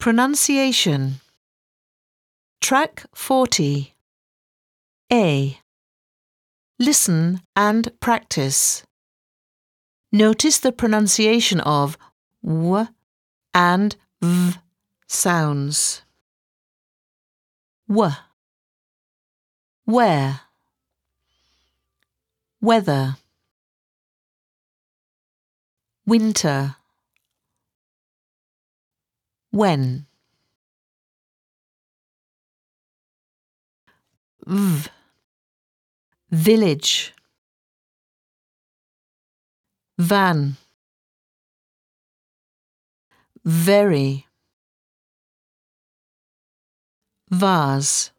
Pronunciation Track 40 A. Listen and practice. Notice the pronunciation of w and v sounds. W. Where. Weather. Winter. When. V. Village. Van. Very. Vase.